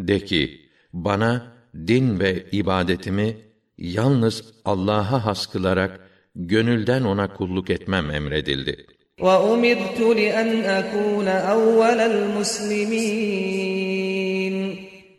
De ki, bana din ve ibadetimi yalnız Allah'a has kılarak gönülden ona kulluk etmem emredildi. وَأُمِرْتُ لِأَنْ أَكُونَ أَوَّلَ الْمُسْلِمِينَ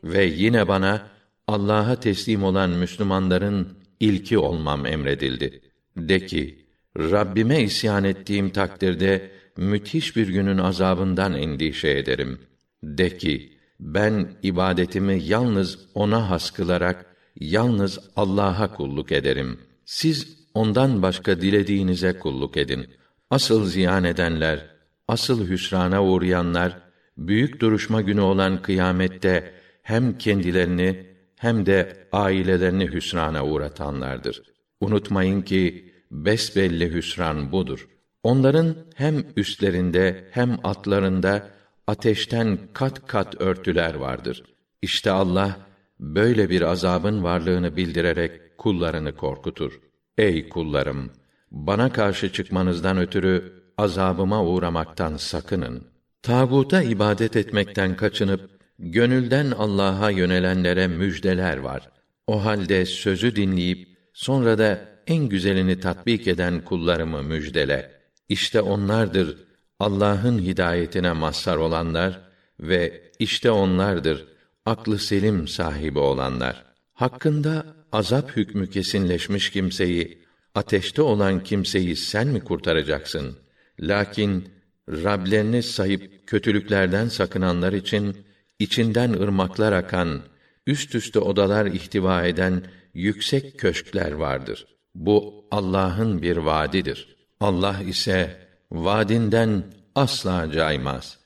Ve yine bana Allah'a teslim olan Müslümanların ilki olmam emredildi. De ki, Rabbime isyan ettiğim takdirde müthiş bir günün azabından endişe ederim. De ki, ben ibadetimi yalnız ona has kılarak yalnız Allah'a kulluk ederim. Siz ondan başka dilediğinize kulluk edin. Asıl ziyan edenler, asıl hüsrana uğrayanlar büyük duruşma günü olan kıyamette hem kendilerini hem de ailelerini hüsrana uğratanlardır. Unutmayın ki besbelli hüsran budur. Onların hem üstlerinde hem atlarında ateşten kat kat örtüler vardır. İşte Allah böyle bir azabın varlığını bildirerek kullarını korkutur. Ey kullarım, bana karşı çıkmanızdan ötürü azabıma uğramaktan sakının. Tağuta ibadet etmekten kaçınıp gönülden Allah'a yönelenlere müjdeler var. O halde sözü dinleyip sonra da en güzelini tatbik eden kullarımı müjdele. İşte onlardır Allah'ın hidayetine mazhar olanlar ve işte onlardır aklı selim sahibi olanlar. Hakkında azap hükmü kesinleşmiş kimseyi, ateşte olan kimseyi sen mi kurtaracaksın? Lakin Rablerini sayıp kötülüklerden sakınanlar için içinden ırmaklar akan, üst üste odalar ihtiva eden yüksek köşkler vardır. Bu Allah'ın bir vaadidir. Allah ise vaadinden asla caymaz.